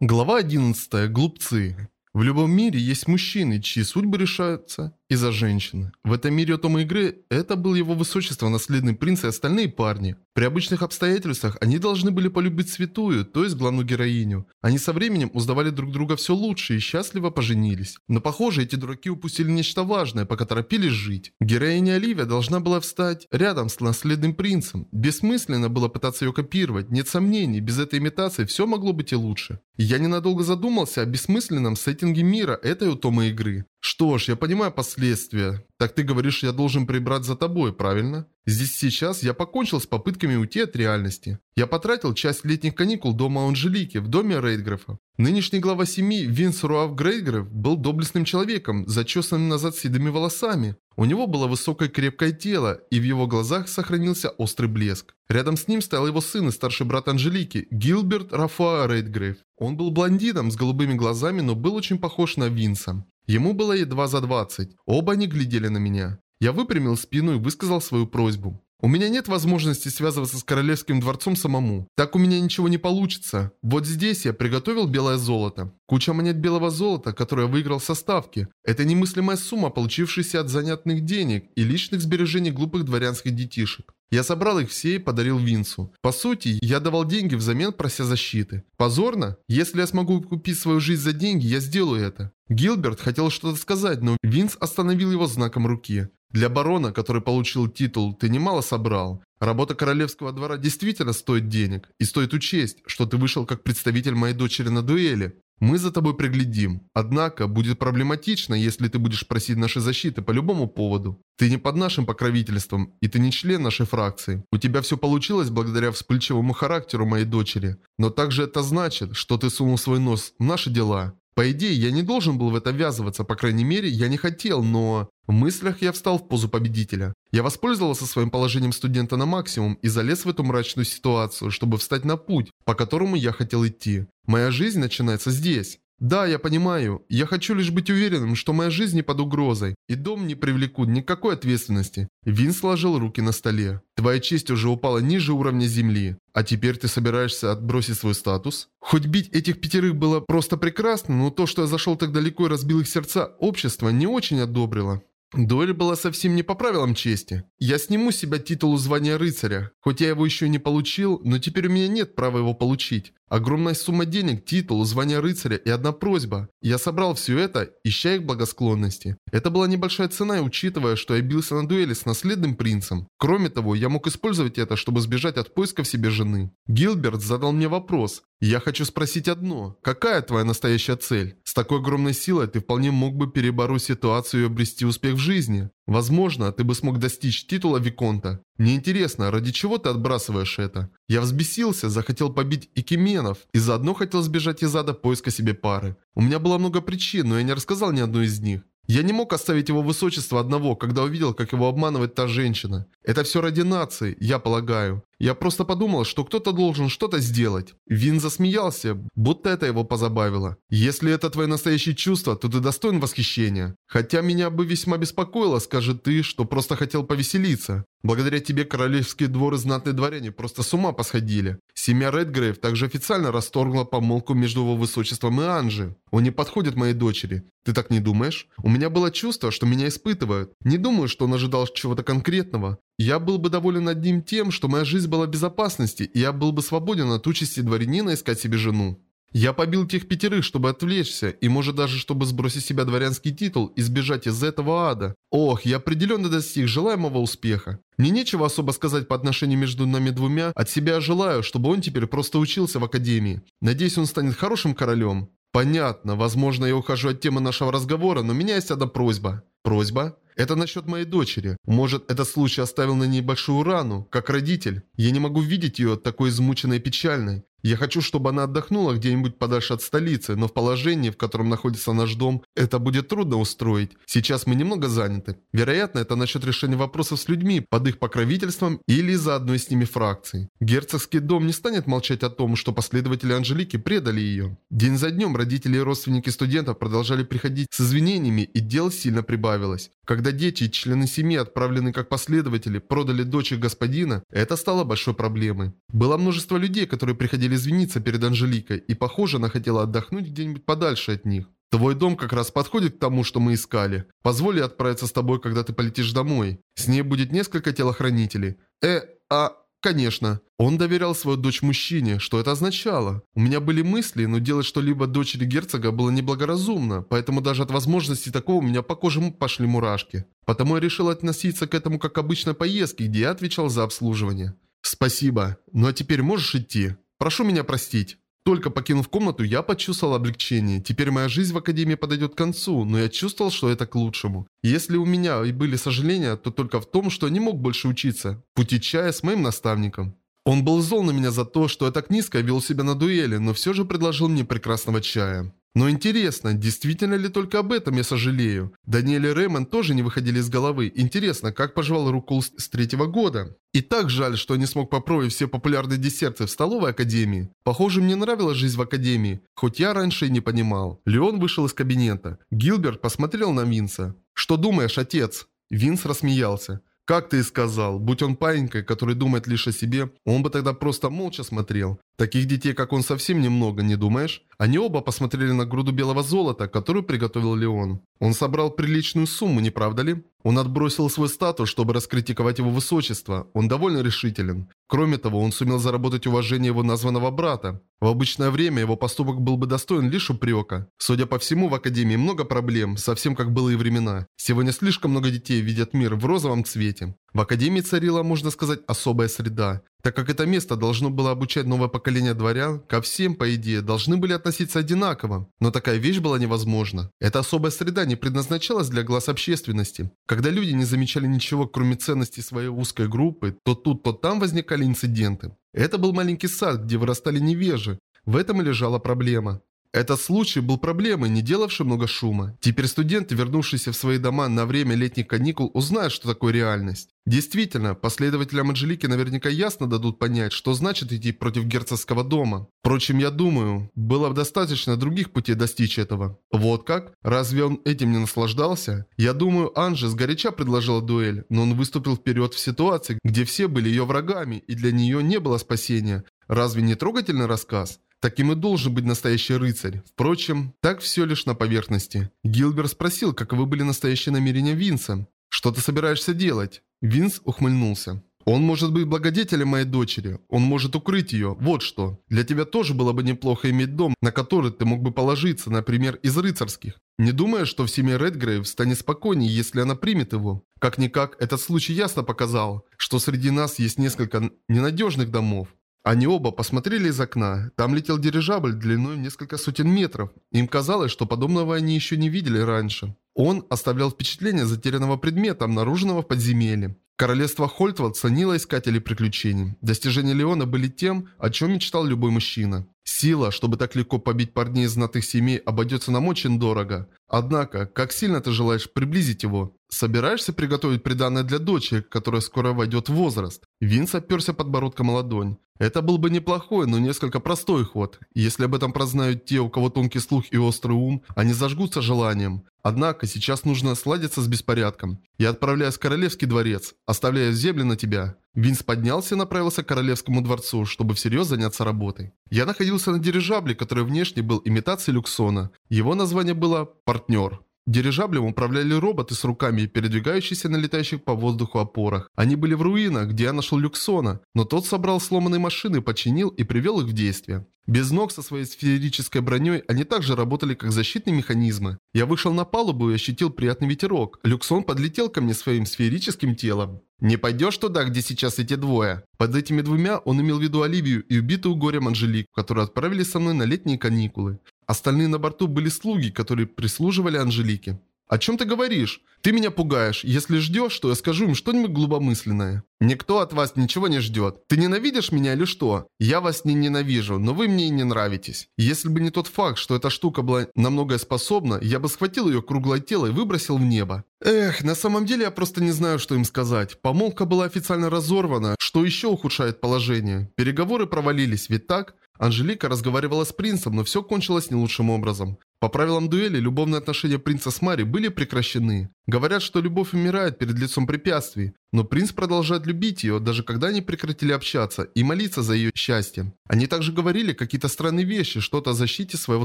Глава 11. Глупцы. В любом мире есть мужчины, чьи судьбы решаются из-за женщины. В этом мире Тома игры это был его высочество, наследный принц и остальные парни. При обычных обстоятельствах они должны были полюбить святую, то есть главную героиню. Они со временем узнавали друг друга все лучше и счастливо поженились. Но похоже, эти дураки упустили нечто важное, пока торопились жить. Героиня Оливия должна была встать рядом с наследным принцем. Бессмысленно было пытаться ее копировать. Нет сомнений, без этой имитации все могло быть и лучше. Я ненадолго задумался о бессмысленном сеттинге мира этой утомой игры. Что ж, я понимаю последствия. Так ты говоришь, я должен прибрать за тобой, правильно? Здесь сейчас я покончил с попытками уйти от реальности. Я потратил часть летних каникул дома Анжелики, в доме Рейдграфа. Нынешний глава семьи Винс Руав Грейдграф был доблестным человеком, зачесанным назад седыми волосами. У него было высокое крепкое тело, и в его глазах сохранился острый блеск. Рядом с ним стоял его сын и старший брат Анжелики, Гилберт Рафуа Рейдгрейв. Он был блондином с голубыми глазами, но был очень похож на Винса. Ему было едва за 20. Оба они глядели на меня. Я выпрямил спину и высказал свою просьбу. У меня нет возможности связываться с королевским дворцом самому. Так у меня ничего не получится. Вот здесь я приготовил белое золото. Куча монет белого золота, которое я выиграл со ставки. Это немыслимая сумма, получившаяся от занятных денег и личных сбережений глупых дворянских детишек. Я собрал их все и подарил Винсу. По сути, я давал деньги взамен, прося защиты. Позорно? Если я смогу купить свою жизнь за деньги, я сделаю это. Гилберт хотел что-то сказать, но Винс остановил его знаком руки. Для барона, который получил титул, ты немало собрал. Работа королевского двора действительно стоит денег. И стоит учесть, что ты вышел как представитель моей дочери на дуэли. Мы за тобой приглядим. Однако, будет проблематично, если ты будешь просить нашей защиты по любому поводу. Ты не под нашим покровительством, и ты не член нашей фракции. У тебя все получилось благодаря вспыльчивому характеру моей дочери. Но также это значит, что ты сунул свой нос в наши дела. По идее, я не должен был в это ввязываться, по крайней мере, я не хотел, но... В мыслях я встал в позу победителя. Я воспользовался своим положением студента на максимум и залез в эту мрачную ситуацию, чтобы встать на путь, по которому я хотел идти. Моя жизнь начинается здесь. Да, я понимаю. Я хочу лишь быть уверенным, что моя жизнь не под угрозой, и дом не привлекут никакой ответственности. Вин сложил руки на столе. Твоя честь уже упала ниже уровня земли. А теперь ты собираешься отбросить свой статус? Хоть бить этих пятерых было просто прекрасно, но то, что я зашел так далеко и разбил их сердца, общество не очень одобрило. Дуэль была совсем не по правилам чести. Я сниму с себя титул звания рыцаря. Хоть я его еще не получил, но теперь у меня нет права его получить. Огромная сумма денег, титул, звание рыцаря и одна просьба. Я собрал все это, ища их благосклонности. Это была небольшая цена, учитывая, что я бился на дуэли с наследным принцем. Кроме того, я мог использовать это, чтобы сбежать от поисков себе жены. Гилберт задал мне вопрос. Я хочу спросить одно. Какая твоя настоящая цель? С такой огромной силой ты вполне мог бы перебороть ситуацию и обрести успех в жизни. Возможно, ты бы смог достичь титула Виконта. Мне интересно, ради чего ты отбрасываешь это? Я взбесился, захотел побить Икименов и заодно хотел сбежать из ада поиска себе пары. У меня было много причин, но я не рассказал ни одной из них. Я не мог оставить его высочество одного, когда увидел, как его обманывает та женщина. Это все ради нации, я полагаю. Я просто подумал, что кто-то должен что-то сделать. Вин засмеялся, будто это его позабавило. Если это твои настоящие чувства, то ты достоин восхищения. Хотя меня бы весьма беспокоило, скажи ты, что просто хотел повеселиться. Благодаря тебе королевские дворы знатные дворяне просто с ума посходили. Семья Редгрейв также официально расторгла помолвку между его высочеством и Анжи. Он не подходит моей дочери. Ты так не думаешь? У меня было чувство, что меня испытывают. Не думаю, что он ожидал чего-то конкретного. Я был бы доволен одним тем, что моя жизнь была в безопасности, и я был бы свободен от участи дворянина искать себе жену. Я побил тех пятерых, чтобы отвлечься, и может даже чтобы сбросить себя дворянский титул и сбежать из этого ада. Ох, я определенно достиг желаемого успеха. Мне нечего особо сказать по отношению между нами двумя, от себя желаю, чтобы он теперь просто учился в академии. Надеюсь, он станет хорошим королем. Понятно, возможно, я ухожу от темы нашего разговора, но у меня есть одна просьба. Просьба? Это насчет моей дочери. Может, этот случай оставил на ней большую рану, как родитель. Я не могу видеть ее такой измученной и печальной. Я хочу, чтобы она отдохнула где-нибудь подальше от столицы, но в положении, в котором находится наш дом, это будет трудно устроить. Сейчас мы немного заняты. Вероятно, это насчет решения вопросов с людьми, под их покровительством или из-за одной с ними фракции. Герцогский дом не станет молчать о том, что последователи Анжелики предали ее. День за днем родители и родственники студентов продолжали приходить с извинениями, и дел сильно прибавилось. Когда дети и члены семьи, отправленные как последователи, продали дочь их господина, это стало большой проблемой. Было множество людей, которые приходили извиниться перед Анжеликой, и похоже, она хотела отдохнуть где-нибудь подальше от них. Твой дом как раз подходит к тому, что мы искали. Позволь отправиться с тобой, когда ты полетишь домой. С ней будет несколько телохранителей. Э, а... Конечно. Он доверял свою дочь мужчине. Что это означало? У меня были мысли, но делать что-либо дочери герцога было неблагоразумно, поэтому даже от возможности такого у меня по коже пошли мурашки. Потому я решил относиться к этому как к обычной поездке, где я отвечал за обслуживание. Спасибо. Ну а теперь можешь идти. Прошу меня простить. Только покинув комнату, я почувствовал облегчение. Теперь моя жизнь в Академии подойдет к концу, но я чувствовал, что это к лучшему. Если у меня и были сожаления, то только в том, что я не мог больше учиться. Пути чая с моим наставником. Он был зол на меня за то, что я так низко вел себя на дуэли, но все же предложил мне прекрасного чая. Но интересно, действительно ли только об этом я сожалею? Даниэль и Рэймон тоже не выходили из головы. Интересно, как пожевал Рукул с третьего года? И так жаль, что я не смог попробовать все популярные десерты в столовой академии. Похоже, мне нравилась жизнь в академии, хоть я раньше и не понимал. Леон вышел из кабинета. Гилберт посмотрел на Винса. «Что думаешь, отец?» Винс рассмеялся. Как ты и сказал, будь он паинькой, который думает лишь о себе, он бы тогда просто молча смотрел. Таких детей, как он, совсем немного, не думаешь? Они оба посмотрели на груду белого золота, которую приготовил Леон. Он собрал приличную сумму, не правда ли? Он отбросил свой статус, чтобы раскритиковать его высочество. Он довольно решителен. Кроме того, он сумел заработать уважение его названного брата. В обычное время его поступок был бы достоин лишь упрека. Судя по всему, в Академии много проблем, совсем как было и времена. Сегодня слишком много детей видят мир в розовом цвете. В Академии царила, можно сказать, особая среда. Так как это место должно было обучать новое поколение дворян, ко всем, по идее, должны были относиться одинаково. Но такая вещь была невозможна. Эта особая среда не предназначалась для глаз общественности. Когда люди не замечали ничего, кроме ценностей своей узкой группы, то тут, то там возникали инциденты. Это был маленький сад, где вырастали невежи. В этом и лежала проблема. Этот случай был проблемой, не делавшей много шума. Теперь студенты, вернувшиеся в свои дома на время летних каникул, узнают, что такое реальность. Действительно, последователям Анжелики наверняка ясно дадут понять, что значит идти против герцогского дома. Впрочем, я думаю, было достаточно других путей достичь этого. Вот как? Разве он этим не наслаждался? Я думаю, Анжи сгоряча предложила дуэль, но он выступил вперед в ситуации, где все были ее врагами, и для нее не было спасения. Разве не трогательный рассказ? Таким и должен быть настоящий рыцарь. Впрочем, так все лишь на поверхности. Гилбер спросил, каковы были настоящие намерения Винса. «Что ты собираешься делать?» Винс ухмыльнулся. «Он может быть благодетелем моей дочери. Он может укрыть ее. Вот что. Для тебя тоже было бы неплохо иметь дом, на который ты мог бы положиться, например, из рыцарских. Не думаешь, что в семье Редгрейв станет спокойнее, если она примет его? Как-никак, этот случай ясно показал, что среди нас есть несколько ненадежных домов. Они оба посмотрели из окна. Там летел дирижабль длиной в несколько сотен метров. Им казалось, что подобного они еще не видели раньше. Он оставлял впечатление затерянного предмета, обнаруженного в подземелье. Королевство Хольтвуд ценило искателей приключений. Достижения Леона были тем, о чем мечтал любой мужчина. Сила, чтобы так легко побить парней из знатых семей, обойдется нам очень дорого. Однако, как сильно ты желаешь приблизить его? Собираешься приготовить приданное для дочери, которая скоро войдет в возраст? Винс оперся подбородком о ладонь. Это был бы неплохой, но несколько простой ход. Если об этом прознают те, у кого тонкий слух и острый ум, они зажгутся желанием. Однако, сейчас нужно сладиться с беспорядком. Я отправляюсь в Королевский дворец, оставляя земли на тебя. Винс поднялся и направился к Королевскому дворцу, чтобы всерьез заняться работой. Я находился на дирижабле, который внешне был имитацией Люксона. Его название было «Партнер». Дирижаблем управляли роботы с руками, передвигающиеся на летающих по воздуху опорах. Они были в руинах, где я нашел Люксона, но тот собрал сломанные машины, починил и привел их в действие. Без ног со своей сферической броней они также работали как защитные механизмы. Я вышел на палубу и ощутил приятный ветерок. Люксон подлетел ко мне своим сферическим телом. «Не пойдешь туда, где сейчас эти двое?» Под этими двумя он имел в виду Оливию и убитую горем Анжелику, которые отправились со мной на летние каникулы. Остальные на борту были слуги, которые прислуживали Анжелике. «О чем ты говоришь? Ты меня пугаешь. Если ждешь, что я скажу им что-нибудь глубомысленное». «Никто от вас ничего не ждет. Ты ненавидишь меня или что?» «Я вас не ненавижу, но вы мне и не нравитесь. Если бы не тот факт, что эта штука была на многое способна, я бы схватил ее круглое тело и выбросил в небо». Эх, на самом деле я просто не знаю, что им сказать. Помолвка была официально разорвана, что еще ухудшает положение. Переговоры провалились, ведь так? Анжелика разговаривала с принцем, но все кончилось не лучшим образом. По правилам дуэли, любовные отношения принца с Мари были прекращены. Говорят, что любовь умирает перед лицом препятствий, но принц продолжает любить ее, даже когда они прекратили общаться, и молиться за ее счастье. Они также говорили какие-то странные вещи, что-то о защите своего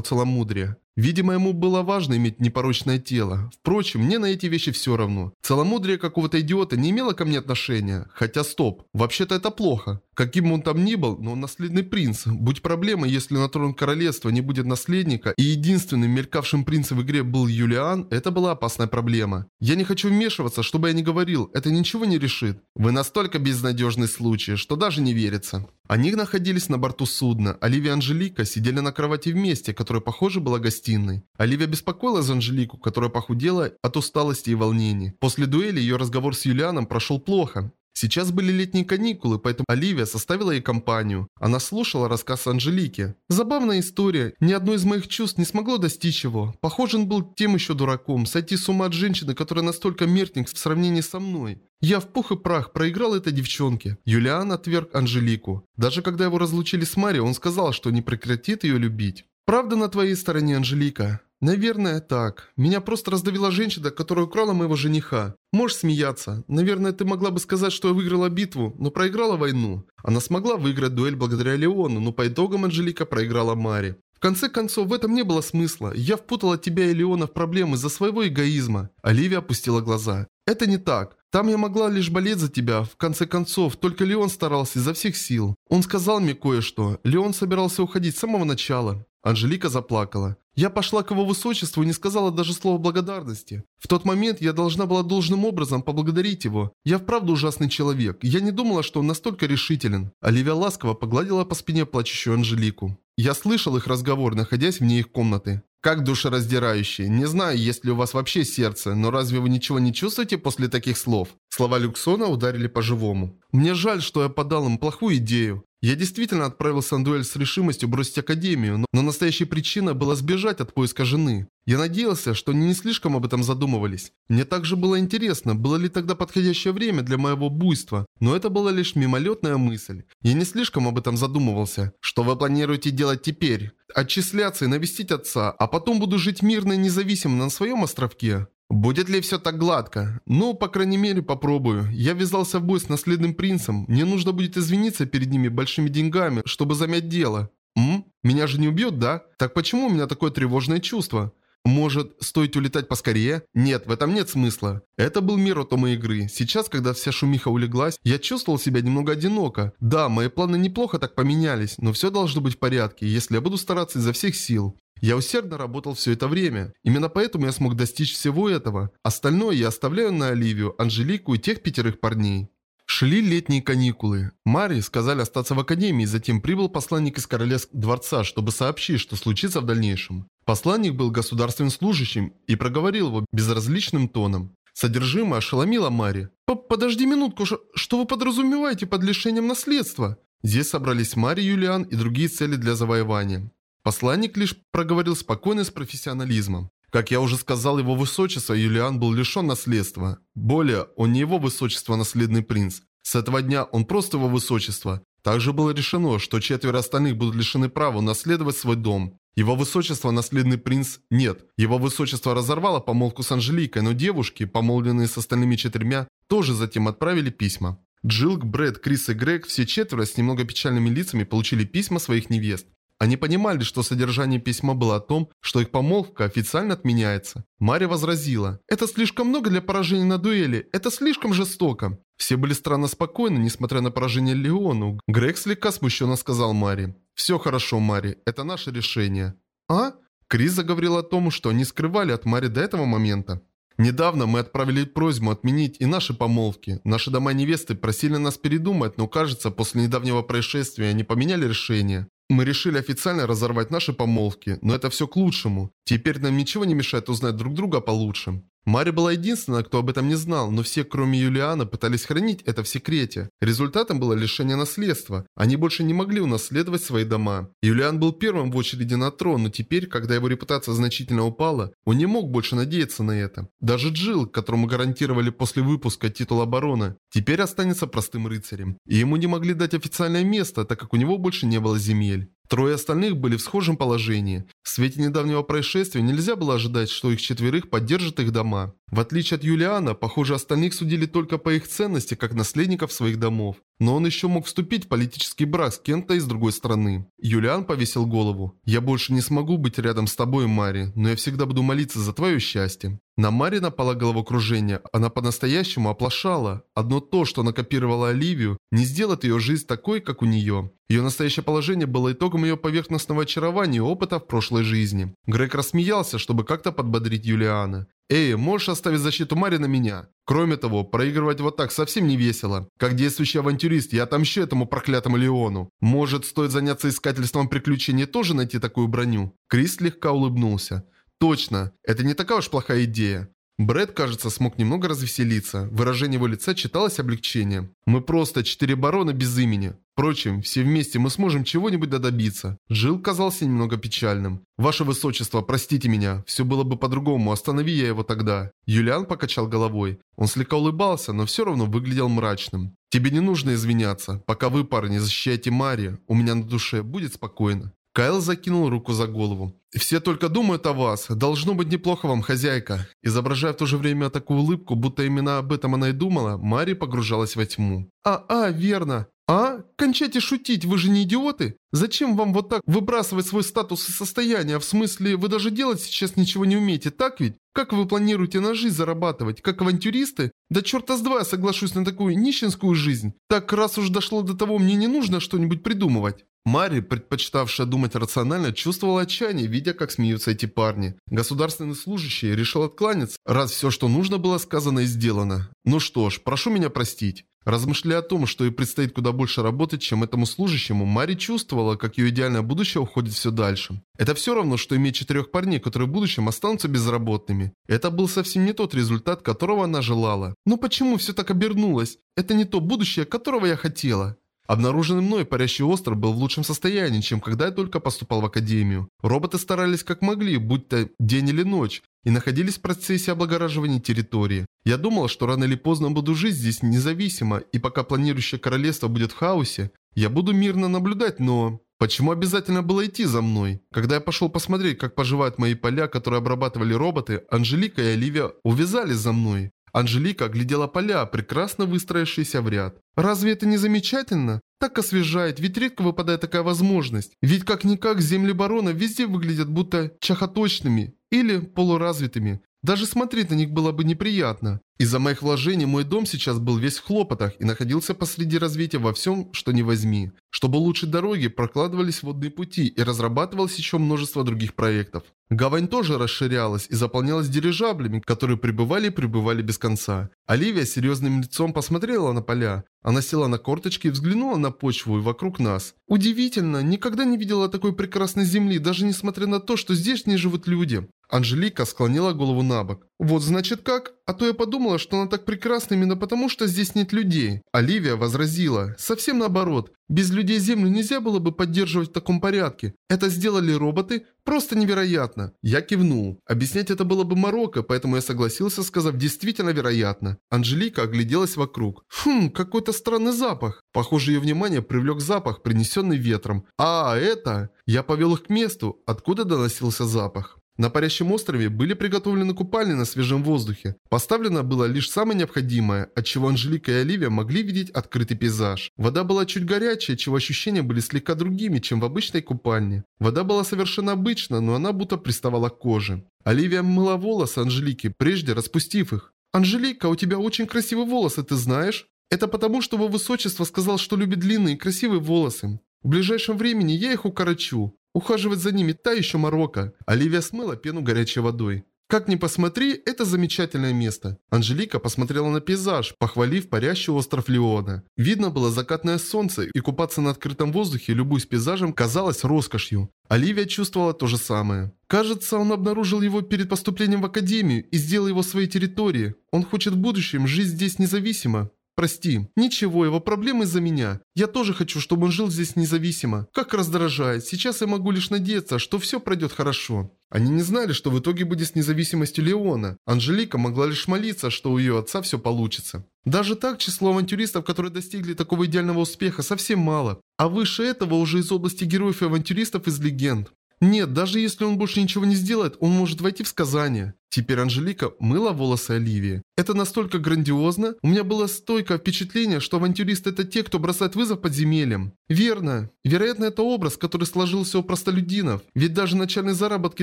целомудрия. Видимо, ему было важно иметь непорочное тело. Впрочем, мне на эти вещи все равно. Целомудрие какого-то идиота не имело ко мне отношения. Хотя стоп, вообще-то это плохо. Каким он там ни был, но он наследный принц. Будь проблема, если на трон королевства не будет наследника, и единственным мелькавшим принцем в игре был Юлиан, это была опасная проблема. Я не хочу вмешиваться, чтобы я не говорил, это ничего не решит. Вы настолько безнадежный случай, что даже не верится. Они находились на борту судна. Оливия и Анжелика сидели на кровати вместе, которая, похоже, была гостиной. Оливия беспокоилась за Анжелику, которая похудела от усталости и волнений. После дуэли ее разговор с Юлианом прошел плохо. Сейчас были летние каникулы, поэтому Оливия составила ей компанию. Она слушала рассказ Анжелики. Забавная история. Ни одно из моих чувств не смогло достичь его. Похоже, он был тем еще дураком. Сойти с ума от женщины, которая настолько мертвенник в сравнении со мной. Я в пух и прах проиграл этой девчонке. Юлиан отверг Анжелику. Даже когда его разлучили с Марио, он сказал, что не прекратит ее любить. Правда на твоей стороне, Анжелика. Наверное, так. Меня просто раздавила женщина, которая украла моего жениха. Можешь смеяться. Наверное, ты могла бы сказать, что я выиграла битву, но проиграла войну. Она смогла выиграть дуэль благодаря Леону, но по итогам Анжелика проиграла Мари. В конце концов, в этом не было смысла. Я впутала тебя и Леона в проблемы из-за своего эгоизма. Оливия опустила глаза. Это не так. Там я могла лишь болеть за тебя. В конце концов, только Леон старался изо всех сил. Он сказал мне кое-что. Леон собирался уходить с самого начала. Анжелика заплакала. Я пошла к его высочеству и не сказала даже слова благодарности. В тот момент я должна была должным образом поблагодарить его. Я вправду ужасный человек. Я не думала, что он настолько решителен. Оливия ласково погладила по спине плачущую Анжелику. Я слышал их разговор, находясь вне их комнаты. Как душераздирающие. Не знаю, есть ли у вас вообще сердце, но разве вы ничего не чувствуете после таких слов? Слова Люксона ударили по-живому. Мне жаль, что я подал им плохую идею. Я действительно отправился на дуэль с решимостью бросить Академию, но, настоящей причиной была сбежать от поиска жены. Я надеялся, что они не слишком об этом задумывались. Мне также было интересно, было ли тогда подходящее время для моего буйства, но это была лишь мимолетная мысль. Я не слишком об этом задумывался. Что вы планируете делать теперь? Отчисляться и навестить отца, а потом буду жить мирно и независимо на своем островке? Будет ли все так гладко? Ну, по крайней мере, попробую. Я ввязался в бой с наследным принцем. Мне нужно будет извиниться перед ними большими деньгами, чтобы замять дело. М? Меня же не убьют, да? Так почему у меня такое тревожное чувство? Может, стоит улетать поскорее? Нет, в этом нет смысла. Это был мир Отома игры. Сейчас, когда вся шумиха улеглась, я чувствовал себя немного одиноко. Да, мои планы неплохо так поменялись, но все должно быть в порядке, если я буду стараться изо всех сил. Я усердно работал все это время. Именно поэтому я смог достичь всего этого. Остальное я оставляю на Оливию, Анжелику и тех пятерых парней. Шли летние каникулы. Мари сказали остаться в академии, затем прибыл посланник из королевского дворца, чтобы сообщить, что случится в дальнейшем. Посланник был государственным служащим и проговорил его безразличным тоном. Содержимое ошеломило Мари. «Подожди минутку, что вы подразумеваете под лишением наследства?» Здесь собрались Мари, Юлиан и другие цели для завоевания. Посланник лишь проговорил спокойно с профессионализмом. Как я уже сказал, его высочество Юлиан был лишен наследства. Более, он не его высочество наследный принц. С этого дня он просто его высочество. Также было решено, что четверо остальных будут лишены права наследовать свой дом. Его высочество наследный принц нет. Его высочество разорвало помолвку с Анжеликой, но девушки, помолвленные с остальными четырьмя, тоже затем отправили письма. Джилк, Брэд, Крис и Грег, все четверо с немного печальными лицами получили письма своих невест. Они понимали, что содержание письма было о том, что их помолвка официально отменяется. Мария возразила, «Это слишком много для поражения на дуэли, это слишком жестоко». Все были странно спокойны, несмотря на поражение Леону. Грег слегка смущенно сказал Мари, «Все хорошо, Мари, это наше решение». «А?» Крис заговорил о том, что они скрывали от Мари до этого момента. Недавно мы отправили просьбу отменить и наши помолвки. Наши дома невесты просили нас передумать, но кажется, после недавнего происшествия они поменяли решение. Мы решили официально разорвать наши помолвки, но это все к лучшему. Теперь нам ничего не мешает узнать друг друга получше. Мари была единственная, кто об этом не знал, но все, кроме Юлиана, пытались хранить это в секрете. Результатом было лишение наследства. Они больше не могли унаследовать свои дома. Юлиан был первым в очереди на трон, но теперь, когда его репутация значительно упала, он не мог больше надеяться на это. Даже Джилл, которому гарантировали после выпуска титул обороны, теперь останется простым рыцарем. И ему не могли дать официальное место, так как у него больше не было земель. Трое остальных были в схожем положении. В свете недавнего происшествия нельзя было ожидать, что их четверых поддержат их дома. В отличие от Юлиана, похоже, остальных судили только по их ценности, как наследников своих домов. Но он еще мог вступить в политический брак с кем-то из другой страны. Юлиан повесил голову. «Я больше не смогу быть рядом с тобой, Мари, но я всегда буду молиться за твое счастье». На Мари напало головокружение, она по-настоящему оплошала. Одно то, что она копировала Оливию, не сделает ее жизнь такой, как у нее. Ее настоящее положение было итогом ее поверхностного очарования и опыта в прошлой жизни. Грег рассмеялся, чтобы как-то подбодрить Юлиана. «Эй, можешь оставить защиту Мари на меня? Кроме того, проигрывать вот так совсем не весело. Как действующий авантюрист, я отомщу этому проклятому Леону. Может, стоит заняться искательством приключений тоже найти такую броню?» Крис слегка улыбнулся. «Точно, это не такая уж плохая идея. Брэд, кажется, смог немного развеселиться. В выражении его лица читалось облегчение. «Мы просто четыре барона без имени. Впрочем, все вместе мы сможем чего-нибудь добиться». Джилл казался немного печальным. «Ваше Высочество, простите меня. Все было бы по-другому. Останови я его тогда». Юлиан покачал головой. Он слегка улыбался, но все равно выглядел мрачным. «Тебе не нужно извиняться. Пока вы, парни, защищаете Марию, у меня на душе будет спокойно». Кайл закинул руку за голову. «Все только думают о вас. Должно быть неплохо вам, хозяйка». Изображая в то же время такую улыбку, будто именно об этом она и думала, Мари погружалась во тьму. «А, а, верно. А? Кончайте шутить, вы же не идиоты? Зачем вам вот так выбрасывать свой статус и состояние? В смысле, вы даже делать сейчас ничего не умеете, так ведь? Как вы планируете на жизнь зарабатывать? Как авантюристы? Да черта с два я соглашусь на такую нищенскую жизнь. Так раз уж дошло до того, мне не нужно что-нибудь придумывать. Мари, предпочитавшая думать рационально, чувствовала отчаяние, видя, как смеются эти парни. Государственный служащий решил откланяться, раз все, что нужно, было сказано и сделано. Ну что ж, прошу меня простить. Размышляя о том, что ей предстоит куда больше работать, чем этому служащему, Мари чувствовала, как ее идеальное будущее уходит все дальше. Это все равно, что иметь четырех парней, которые в будущем останутся безработными. Это был совсем не тот результат, которого она желала. Но почему все так обернулось? Это не то будущее, которого я хотела. Обнаруженный мной парящий остров был в лучшем состоянии, чем когда я только поступал в академию. Роботы старались как могли, будь то день или ночь, и находились в процессе облагораживания территории. Я думал, что рано или поздно буду жить здесь независимо, и пока планирующее королевство будет в хаосе, я буду мирно наблюдать, но... Почему обязательно было идти за мной? Когда я пошел посмотреть, как поживают мои поля, которые обрабатывали роботы, Анжелика и Оливия увязались за мной. Анжелика глядела поля, прекрасно выстроившиеся в ряд. «Разве это не замечательно? Так освежает, ведь редко выпадает такая возможность. Ведь как-никак земли барона везде выглядят будто чахоточными или полуразвитыми. Даже смотреть на них было бы неприятно. Из-за моих вложений мой дом сейчас был весь в хлопотах и находился посреди развития во всем, что не возьми. Чтобы улучшить дороги, прокладывались водные пути и разрабатывалось еще множество других проектов. Гавань тоже расширялась и заполнялась дирижаблями, которые прибывали и прибывали без конца. Оливия серьезным лицом посмотрела на поля. Она села на корточки и взглянула на почву и вокруг нас. Удивительно, никогда не видела такой прекрасной земли, даже несмотря на то, что здесь не живут люди. Анжелика склонила голову на бок. «Вот значит как? А то я подумала, что она так прекрасна именно потому, что здесь нет людей». Оливия возразила. «Совсем наоборот. Без людей Землю нельзя было бы поддерживать в таком порядке. Это сделали роботы? Просто невероятно». Я кивнул. Объяснять это было бы Марокко, поэтому я согласился, сказав «действительно вероятно». Анжелика огляделась вокруг. «Хм, какой-то странный запах». Похоже, ее внимание привлек запах, принесенный ветром. «А, это...» Я повел их к месту, откуда доносился запах. На парящем острове были приготовлены купальни на свежем воздухе. Поставлено было лишь самое необходимое, отчего Анжелика и Оливия могли видеть открытый пейзаж. Вода была чуть горячая, чего ощущения были слегка другими, чем в обычной купальне. Вода была совершенно обычна, но она будто приставала к коже. Оливия мыла волосы Анжелики, прежде распустив их. «Анжелика, у тебя очень красивые волосы, ты знаешь?» «Это потому, что его высочество сказал, что любит длинные и красивые волосы. В ближайшем времени я их укорочу. Ухаживать за ними та еще морока. Оливия смыла пену горячей водой. Как ни посмотри, это замечательное место. Анжелика посмотрела на пейзаж, похвалив парящий остров Леона. Видно было закатное солнце, и купаться на открытом воздухе, любуясь пейзажем, казалось роскошью. Оливия чувствовала то же самое. Кажется, он обнаружил его перед поступлением в академию и сделал его своей территорией. Он хочет в будущем жить здесь независимо. Прости. Ничего, его проблемы из-за меня. Я тоже хочу, чтобы он жил здесь независимо. Как раздражает. Сейчас я могу лишь надеяться, что все пройдет хорошо. Они не знали, что в итоге будет с независимостью Леона. Анжелика могла лишь молиться, что у ее отца все получится. Даже так число авантюристов, которые достигли такого идеального успеха, совсем мало. А выше этого уже из области героев и авантюристов из легенд. Нет, даже если он больше ничего не сделает, он может войти в сказание. Теперь Анжелика мыла волосы Оливии. Это настолько грандиозно. У меня было стойкое впечатление, что авантюристы это те, кто бросает вызов подземельям. Верно. Вероятно, это образ, который сложился у простолюдинов. Ведь даже начальные заработки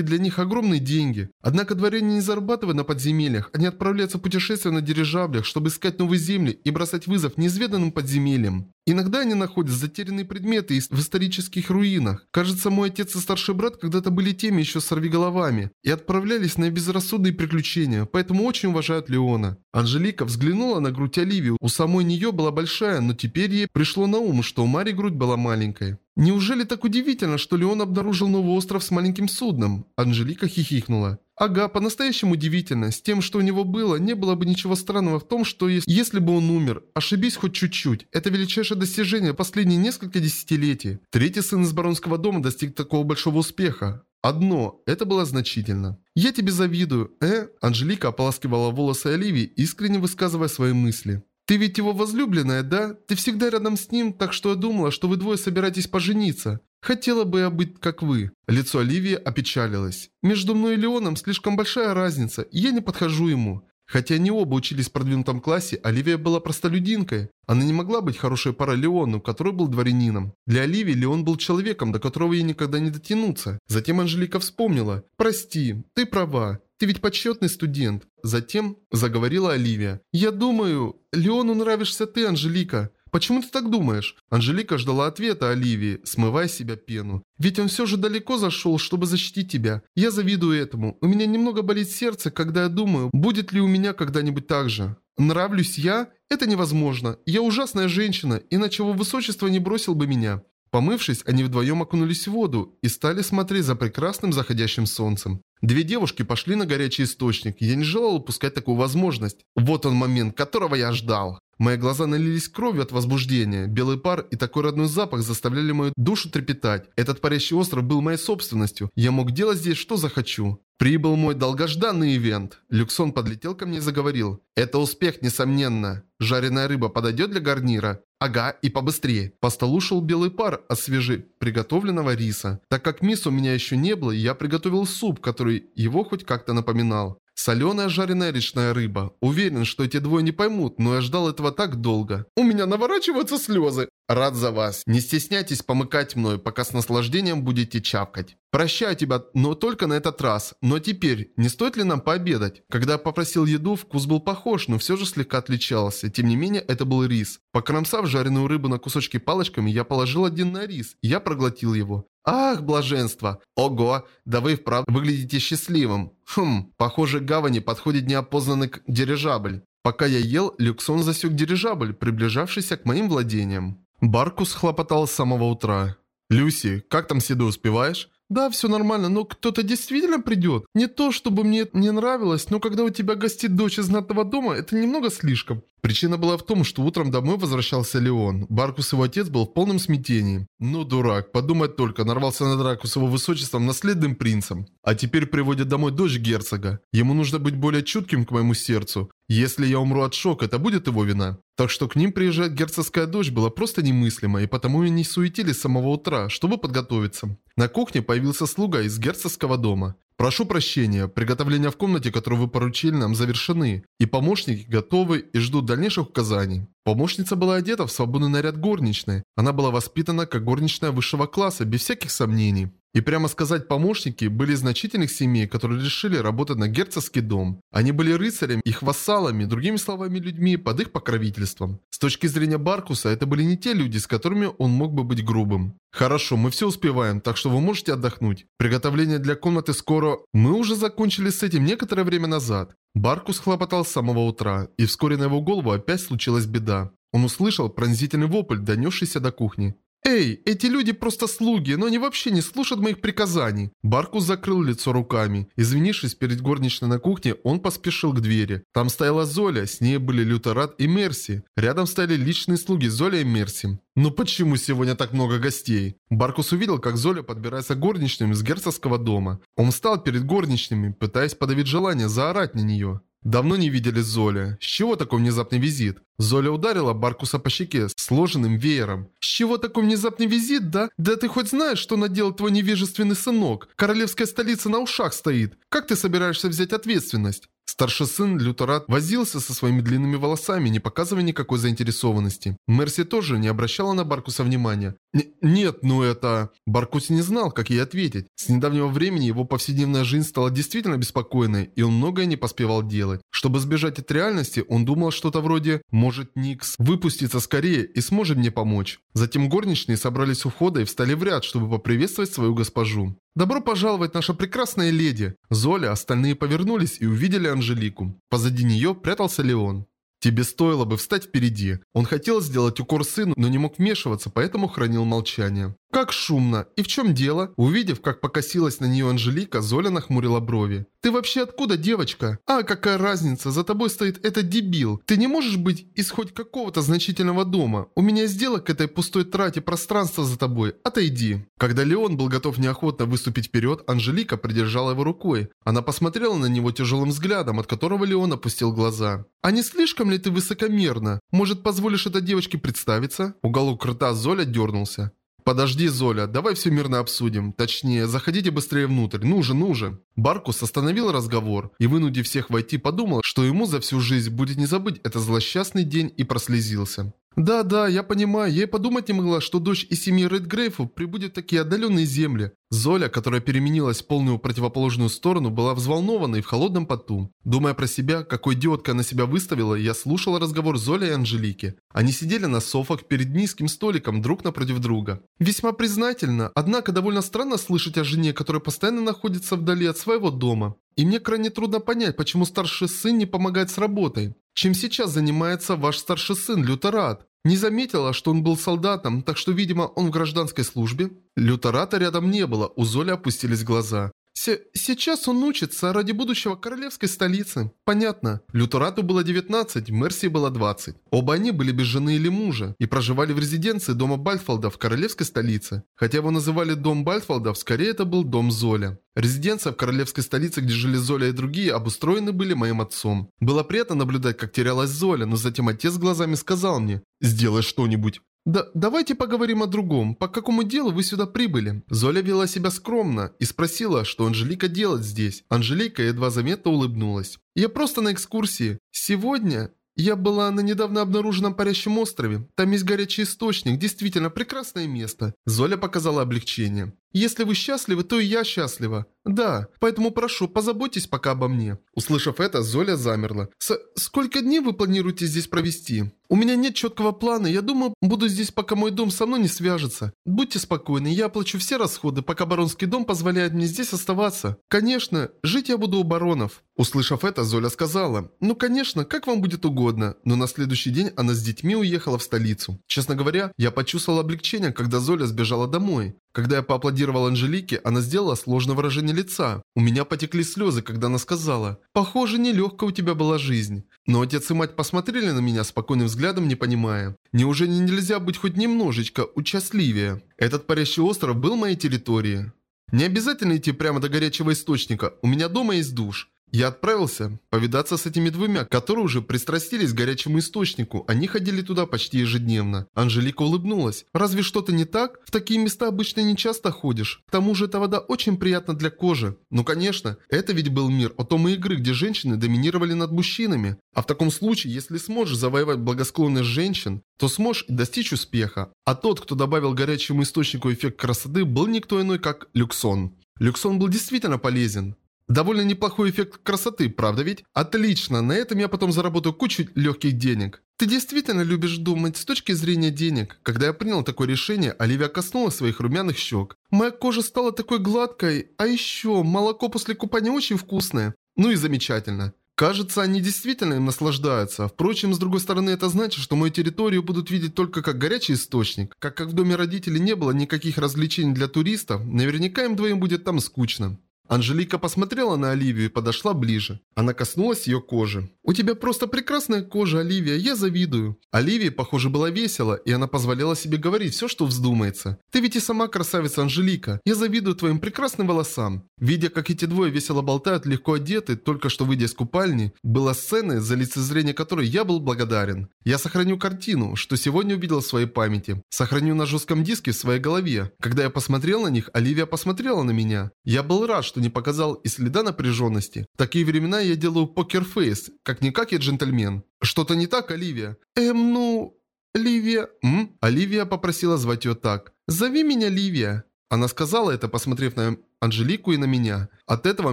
для них огромные деньги. Однако дворяне не зарабатывают на подземельях. Они отправляются в путешествия на дирижаблях, чтобы искать новые земли и бросать вызов неизведанным подземельям. Иногда они находят затерянные предметы в исторических руинах. Кажется, мой отец и старший брат когда-то были теми еще сорвиголовами и отправлялись на безрассудные приключения, поэтому очень уважают Леона. Анжелика взглянула на грудь Оливии. У самой нее была большая, но теперь ей пришло на ум, что у Мари грудь была маленькой. Неужели так удивительно, что Леон обнаружил новый остров с маленьким судном? Анжелика хихикнула. Ага, по-настоящему удивительно. С тем, что у него было, не было бы ничего странного в том, что если, если бы он умер, ошибись хоть чуть-чуть. Это величайшее достижение последние несколько десятилетий. Третий сын из баронского дома достиг такого большого успеха. Одно, это было значительно. «Я тебе завидую, э?» Анжелика ополаскивала волосы Оливии, искренне высказывая свои мысли. «Ты ведь его возлюбленная, да? Ты всегда рядом с ним, так что я думала, что вы двое собираетесь пожениться. Хотела бы я быть как вы». Лицо Оливии опечалилось. «Между мной и Леоном слишком большая разница, и я не подхожу ему. Хотя они оба учились в продвинутом классе, Оливия была простолюдинкой. Она не могла быть хорошей парой Леону, который был дворянином. Для Оливии Леон был человеком, до которого ей никогда не дотянуться. Затем Анжелика вспомнила. «Прости, ты права. Ты ведь почетный студент». Затем заговорила Оливия. «Я думаю, Леону нравишься ты, Анжелика. «Почему ты так думаешь?» Анжелика ждала ответа Оливии, смывая себя пену. «Ведь он все же далеко зашел, чтобы защитить тебя. Я завидую этому. У меня немного болит сердце, когда я думаю, будет ли у меня когда-нибудь так же. Нравлюсь я? Это невозможно. Я ужасная женщина, иначе его высочество не бросил бы меня». Помывшись, они вдвоем окунулись в воду и стали смотреть за прекрасным заходящим солнцем. Две девушки пошли на горячий источник, я не желал упускать такую возможность. Вот он момент, которого я ждал. Мои глаза налились кровью от возбуждения. Белый пар и такой родной запах заставляли мою душу трепетать. Этот парящий остров был моей собственностью. Я мог делать здесь, что захочу. Прибыл мой долгожданный ивент. Люксон подлетел ко мне и заговорил. Это успех, несомненно. Жареная рыба подойдет для гарнира? Ага, и побыстрее. По столу шел белый пар от свежеприготовленного риса. Так как мисс у меня еще не было, я приготовил суп, который его хоть как-то напоминал. Соленая жареная речная рыба. Уверен, что эти двое не поймут, но я ждал этого так долго. У меня наворачиваются слезы. Рад за вас. Не стесняйтесь помыкать мной, пока с наслаждением будете чавкать. Прощаю тебя, но только на этот раз. Но теперь, не стоит ли нам пообедать? Когда я попросил еду, вкус был похож, но все же слегка отличался. Тем не менее, это был рис. Покромсав жареную рыбу на кусочки палочками, я положил один на рис, я проглотил его. Ах, блаженство! Ого, да вы вправду выглядите счастливым. Хм, похоже, гавани подходит неопознанный дирижабль. Пока я ел, Люксон засек дирижабль, приближавшийся к моим владениям. Баркус хлопотал с самого утра. «Люси, как там седу успеваешь?» «Да, все нормально, но кто-то действительно придет. Не то, чтобы мне не нравилось, но когда у тебя гостит дочь из знатного дома, это немного слишком». Причина была в том, что утром домой возвращался Леон. Баркус, его отец, был в полном смятении. Ну, дурак, подумать только, нарвался на драку с его высочеством, наследным принцем. А теперь приводит домой дочь герцога. Ему нужно быть более чутким к моему сердцу. Если я умру от шока, это будет его вина. Так что к ним приезжать герцогская дочь было просто немыслимо, и потому они суетились с самого утра, чтобы подготовиться. На кухне появился слуга из герцогского дома. «Прошу прощения, приготовления в комнате, которую вы поручили нам, завершены, и помощники готовы и ждут дальнейших указаний». Помощница была одета в свободный наряд горничной. Она была воспитана как горничная высшего класса, без всяких сомнений. И прямо сказать, помощники были из значительных семей, которые решили работать на герцогский дом. Они были рыцарями, их вассалами, другими словами, людьми под их покровительством. С точки зрения Баркуса, это были не те люди, с которыми он мог бы быть грубым. Хорошо, мы все успеваем, так что вы можете отдохнуть. Приготовление для комнаты скоро... Мы уже закончили с этим некоторое время назад. Баркус хлопотал с самого утра, и вскоре на его голову опять случилась беда. Он услышал пронзительный вопль, донесшийся до кухни. «Эй, эти люди просто слуги, но они вообще не слушают моих приказаний». Баркус закрыл лицо руками. Извинившись перед горничной на кухне, он поспешил к двери. Там стояла Золя, с ней были Лютерат и Мерси. Рядом стояли личные слуги Золя и Мерси. «Ну почему сегодня так много гостей?» Баркус увидел, как Золя подбирается к горничным из герцогского дома. Он встал перед горничными, пытаясь подавить желание заорать на нее. Давно не видели Золя. С чего такой внезапный визит? Золя ударила Баркуса по щеке сложенным веером. «С чего такой внезапный визит, да? Да ты хоть знаешь, что наделал твой невежественный сынок? Королевская столица на ушах стоит. Как ты собираешься взять ответственность?» Старший сын Люторат возился со своими длинными волосами, не показывая никакой заинтересованности. Мерси тоже не обращала на Баркуса внимания. «Нет, ну это...» Баркус не знал, как ей ответить. С недавнего времени его повседневная жизнь стала действительно беспокойной, и он многое не поспевал делать. Чтобы сбежать от реальности, он думал что-то вроде «Может, Никс выпустится скорее и сможет мне помочь». Затем горничные собрались у входа и встали в ряд, чтобы поприветствовать свою госпожу. «Добро пожаловать, наша прекрасная леди!» Золя, остальные повернулись и увидели Анжелику. Позади нее прятался Леон. Тебе стоило бы встать впереди. Он хотел сделать укор сыну, но не мог вмешиваться, поэтому хранил молчание. Как шумно. И в чем дело? Увидев, как покосилась на нее Анжелика, Золя нахмурила брови. Ты вообще откуда, девочка? А, какая разница, за тобой стоит этот дебил. Ты не можешь быть из хоть какого-то значительного дома. У меня есть дело к этой пустой трате пространства за тобой. Отойди. Когда Леон был готов неохотно выступить вперед, Анжелика придержала его рукой. Она посмотрела на него тяжелым взглядом, от которого Леон опустил глаза. «А не слишком ли ты высокомерна? Может, позволишь этой девочке представиться?» Уголок рта Золя дернулся. «Подожди, Золя, давай все мирно обсудим. Точнее, заходите быстрее внутрь. Ну же, ну же». Баркус остановил разговор и, вынудив всех войти, подумал, что ему за всю жизнь будет не забыть этот злосчастный день и прослезился. «Да-да, я понимаю, я и подумать не могла, что дочь из семьи Редгрейфов прибудет в такие отдаленные земли». Золя, которая переменилась в полную противоположную сторону, была взволнована и в холодном поту. Думая про себя, какой идиоткой она себя выставила, я слушала разговор Золи и Анжелики. Они сидели на софах перед низким столиком друг напротив друга. Весьма признательно, однако довольно странно слышать о жене, которая постоянно находится вдали от своего дома. И мне крайне трудно понять, почему старший сын не помогает с работой. Чем сейчас занимается ваш старший сын, Лютерат? Не заметила, что он был солдатом, так что, видимо, он в гражданской службе? Лютерата рядом не было, у Золи опустились глаза. С сейчас он учится ради будущего королевской столицы. Понятно. Лютерату было 19, Мерси было 20. Оба они были без жены или мужа и проживали в резиденции дома Бальфолда в королевской столице. Хотя его называли дом Бальфолдов, скорее это был дом Золя. Резиденция в королевской столице, где жили Золя и другие, обустроены были моим отцом. Было приятно наблюдать, как терялась Золя, но затем отец глазами сказал мне «Сделай что-нибудь». Да, давайте поговорим о другом. По какому делу вы сюда прибыли? Золя вела себя скромно и спросила, что Анжелика делает здесь. Анжелика едва заметно улыбнулась. Я просто на экскурсии. Сегодня я была на недавно обнаруженном парящем острове. Там есть горячий источник, действительно прекрасное место. Золя показала облегчение. Если вы счастливы, то и я счастлива. Да, поэтому прошу, позаботьтесь пока обо мне. Услышав это, Золя замерла. С сколько дней вы планируете здесь провести? У меня нет четкого плана, я думаю, буду здесь, пока мой дом со мной не свяжется. Будьте спокойны, я оплачу все расходы, пока баронский дом позволяет мне здесь оставаться. Конечно, жить я буду у баронов. Услышав это, Золя сказала, ну конечно, как вам будет угодно. Но на следующий день она с детьми уехала в столицу. Честно говоря, я почувствовал облегчение, когда Золя сбежала домой. Когда я поаплодировал Анжелике, она сделала сложное выражение лица. У меня потекли слезы, когда она сказала, «Похоже, нелегкая у тебя была жизнь». Но отец и мать посмотрели на меня спокойным взглядом, не понимая. Неужели нельзя быть хоть немножечко участливее? Этот парящий остров был моей территорией. Не обязательно идти прямо до горячего источника, у меня дома есть душ. Я отправился повидаться с этими двумя, которые уже пристрастились к горячему источнику. Они ходили туда почти ежедневно. Анжелика улыбнулась. «Разве что-то не так? В такие места обычно не часто ходишь. К тому же эта вода очень приятна для кожи. Ну конечно, это ведь был мир о том и игры, где женщины доминировали над мужчинами. А в таком случае, если сможешь завоевать благосклонность женщин, то сможешь и достичь успеха. А тот, кто добавил горячему источнику эффект красоты, был никто иной, как Люксон. Люксон был действительно полезен. Довольно неплохой эффект красоты, правда ведь? Отлично, на этом я потом заработаю кучу легких денег. Ты действительно любишь думать с точки зрения денег. Когда я принял такое решение, Оливия коснулась своих румяных щек. Моя кожа стала такой гладкой, а еще молоко после купания очень вкусное. Ну и замечательно. Кажется, они действительно им наслаждаются. Впрочем, с другой стороны, это значит, что мою территорию будут видеть только как горячий источник. Как как в доме родителей не было никаких развлечений для туристов, наверняка им двоим будет там скучно. Анжелика посмотрела на Оливию и подошла ближе. Она коснулась ее кожи. У тебя просто прекрасная кожа, Оливия, я завидую. Оливии, похоже, было весело, и она позволяла себе говорить все, что вздумается. Ты ведь и сама красавица Анжелика. Я завидую твоим прекрасным волосам. Видя, как эти двое весело болтают, легко одеты, только что выйдя из купальни, была сцена, за лицезрение которой я был благодарен. Я сохраню картину, что сегодня увидел в своей памяти. Сохраню на жестком диске в своей голове. Когда я посмотрел на них, Оливия посмотрела на меня. Я был рад, что не показал и следа напряженности. В такие времена я делаю покерфейс, как-никак я джентльмен. Что-то не так, Оливия? Эм, ну... Ливия... М? Оливия попросила звать ее так. «Зови меня Ливия». Она сказала это, посмотрев на Анжелику и на меня. От этого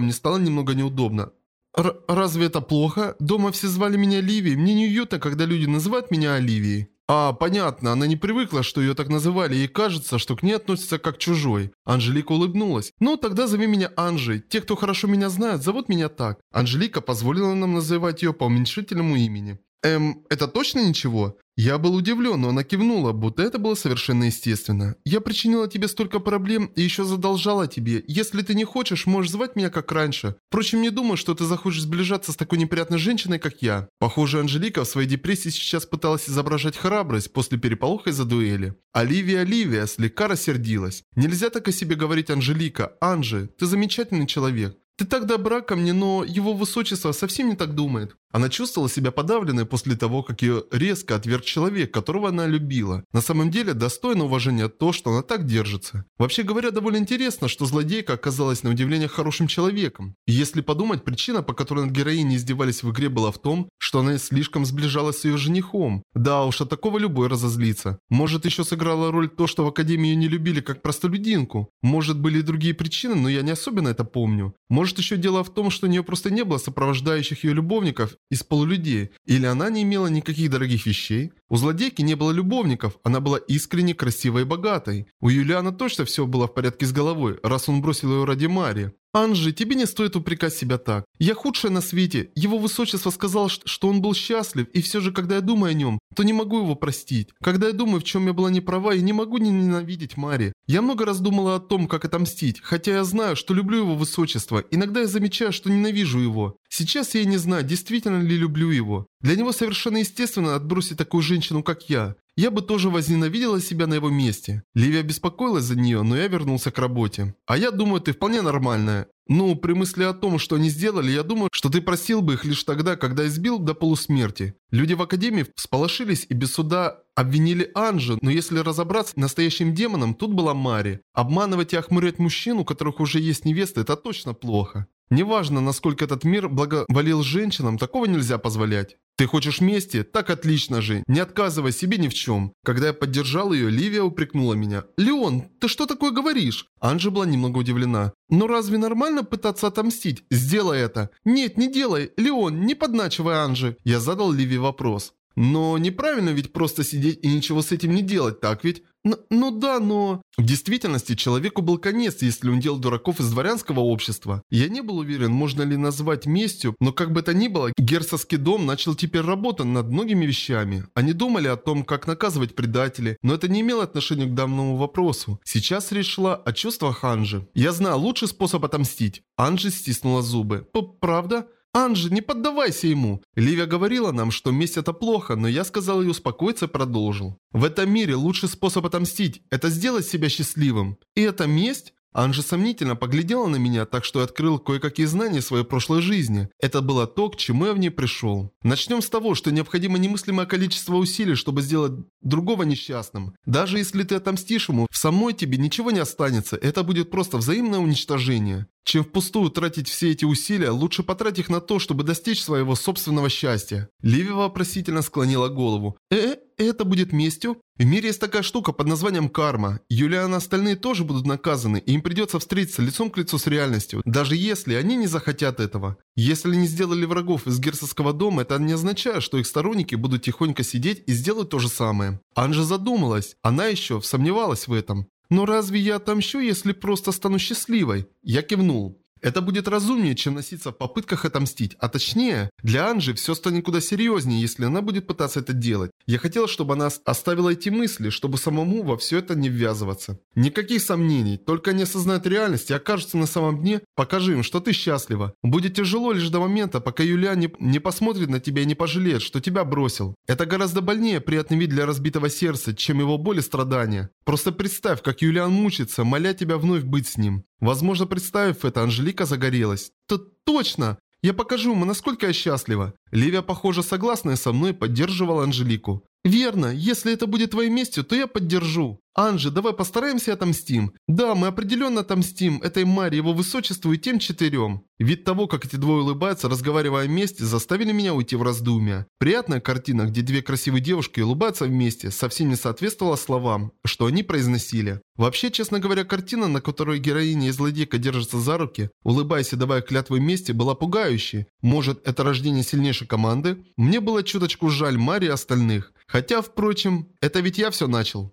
мне стало немного неудобно. Р «Разве это плохо? Дома все звали меня Ливией. Мне неуютно, когда люди называют меня Оливией». А, понятно, она не привыкла, что ее так называли, и кажется, что к ней относятся как чужой. Анжелика улыбнулась. «Ну, тогда зови меня Анжей. Те, кто хорошо меня знают, зовут меня так». Анжелика позволила нам называть ее по уменьшительному имени. Эм, это точно ничего? Я был удивлен, но она кивнула, будто это было совершенно естественно. Я причинила тебе столько проблем и еще задолжала тебе. Если ты не хочешь, можешь звать меня как раньше. Впрочем, не думаю, что ты захочешь сближаться с такой неприятной женщиной, как я. Похоже, Анжелика в своей депрессии сейчас пыталась изображать храбрость после переполоха из-за дуэли. Оливия Оливия слегка рассердилась. Нельзя так о себе говорить, Анжелика. Анжи, ты замечательный человек. Ты так добра ко мне, но его высочество совсем не так думает. Она чувствовала себя подавленной после того, как ее резко отверг человек, которого она любила. На самом деле, достойно уважения то, что она так держится. Вообще говоря, довольно интересно, что злодейка оказалась на удивление хорошим человеком. И если подумать, причина, по которой над героиней издевались в игре, была в том, что она слишком сближалась с ее женихом. Да уж, от такого любой разозлится. Может, еще сыграла роль то, что в Академии ее не любили как простолюдинку. Может, были и другие причины, но я не особенно это помню. Может, еще дело в том, что у нее просто не было сопровождающих ее любовников, из полулюдей, или она не имела никаких дорогих вещей. У злодейки не было любовников, она была искренне красивой и богатой. У Юлиана точно все было в порядке с головой, раз он бросил ее ради Мари. «Анжи, тебе не стоит упрекать себя так. Я худшая на свете. Его высочество сказал, что он был счастлив, и все же, когда я думаю о нем, то не могу его простить. Когда я думаю, в чем я была неправа, я не могу не ненавидеть Мари. Я много раз думала о том, как отомстить, хотя я знаю, что люблю его высочество. Иногда я замечаю, что ненавижу его. Сейчас я не знаю, действительно ли люблю его. Для него совершенно естественно отбросить такую женщину, как я. Я бы тоже возненавидела себя на его месте. Ливия беспокоилась за нее, но я вернулся к работе. А я думаю, ты вполне нормальная. Ну, при мысли о том, что они сделали, я думаю, что ты просил бы их лишь тогда, когда избил до полусмерти. Люди в Академии всполошились и без суда обвинили Анжи, но если разобраться, настоящим демоном тут была Мари. Обманывать и охмурять мужчин, у которых уже есть невеста, это точно плохо. Неважно, насколько этот мир благоволил женщинам, такого нельзя позволять. Ты хочешь мести? Так отлично же. Не отказывай себе ни в чем. Когда я поддержал ее, Ливия упрекнула меня. «Леон, ты что такое говоришь?» Анжи была немного удивлена. «Но разве нормально пытаться отомстить? Сделай это!» «Нет, не делай! Леон, не подначивай Анжи!» Я задал Ливии вопрос. Но неправильно ведь просто сидеть и ничего с этим не делать, так ведь? Н ну да, но... В действительности, человеку был конец, если он делал дураков из дворянского общества. Я не был уверен, можно ли назвать местью, но как бы то ни было, герцогский дом начал теперь работать над многими вещами. Они думали о том, как наказывать предателей, но это не имело отношения к данному вопросу. Сейчас речь шла о чувствах Анжи. Я знаю лучший способ отомстить. Анжи стиснула зубы. П «Правда?» «Анжи, не поддавайся ему!» Ливия говорила нам, что месть это плохо, но я сказал ей успокоиться и продолжил. В этом мире лучший способ отомстить – это сделать себя счастливым. И это месть? Анжи сомнительно поглядела на меня, так что я открыл кое-какие знания своей прошлой жизни. Это было то, к чему я в ней пришел. Начнем с того, что необходимо немыслимое количество усилий, чтобы сделать другого несчастным. Даже если ты отомстишь ему, в самой тебе ничего не останется, это будет просто взаимное уничтожение. Чем впустую тратить все эти усилия, лучше потратить их на то, чтобы достичь своего собственного счастья. Ливи вопросительно склонила голову. «Э, это будет местью? В мире есть такая штука под названием карма. Юлиан и остальные тоже будут наказаны, и им придется встретиться лицом к лицу с реальностью, даже если они не захотят этого. Если не сделали врагов из герцогского дома, это не означает, что их сторонники будут тихонько сидеть и сделают то же самое. Анжа задумалась. Она еще сомневалась в этом. «Но разве я отомщу, если просто стану счастливой?» Я кивнул. Это будет разумнее, чем носиться в попытках отомстить. А точнее, для Анжи все станет куда серьезнее, если она будет пытаться это делать. Я хотел, чтобы она оставила эти мысли, чтобы самому во все это не ввязываться. Никаких сомнений, только они осознают реальность и окажутся на самом дне, покажи им, что ты счастлива. Будет тяжело лишь до момента, пока Юлия не, не посмотрит на тебя и не пожалеет, что тебя бросил. Это гораздо больнее приятный вид для разбитого сердца, чем его боль и страдания. Просто представь, как Юлиан мучится, моля тебя вновь быть с ним. Возможно, представив это, Анжелика загорелась. «То точно! Я покажу ему, насколько я счастлива!» Ливия, похоже, согласная со мной, поддерживала Анжелику. «Верно, если это будет твоей местью, то я поддержу». «Анжи, давай постараемся отомстим». «Да, мы определенно отомстим этой Маре, его высочеству и тем четырем». Вид того, как эти двое улыбаются, разговаривая вместе, заставили меня уйти в раздумья. Приятная картина, где две красивые девушки улыбаются вместе, совсем не соответствовала словам, что они произносили. Вообще, честно говоря, картина, на которой героиня и злодейка держатся за руки, улыбаясь и давая клятвы вместе, была пугающей. Может, это рождение сильнейшей команды? Мне было чуточку жаль Мари и остальных. Хотя, впрочем, это ведь я все начал.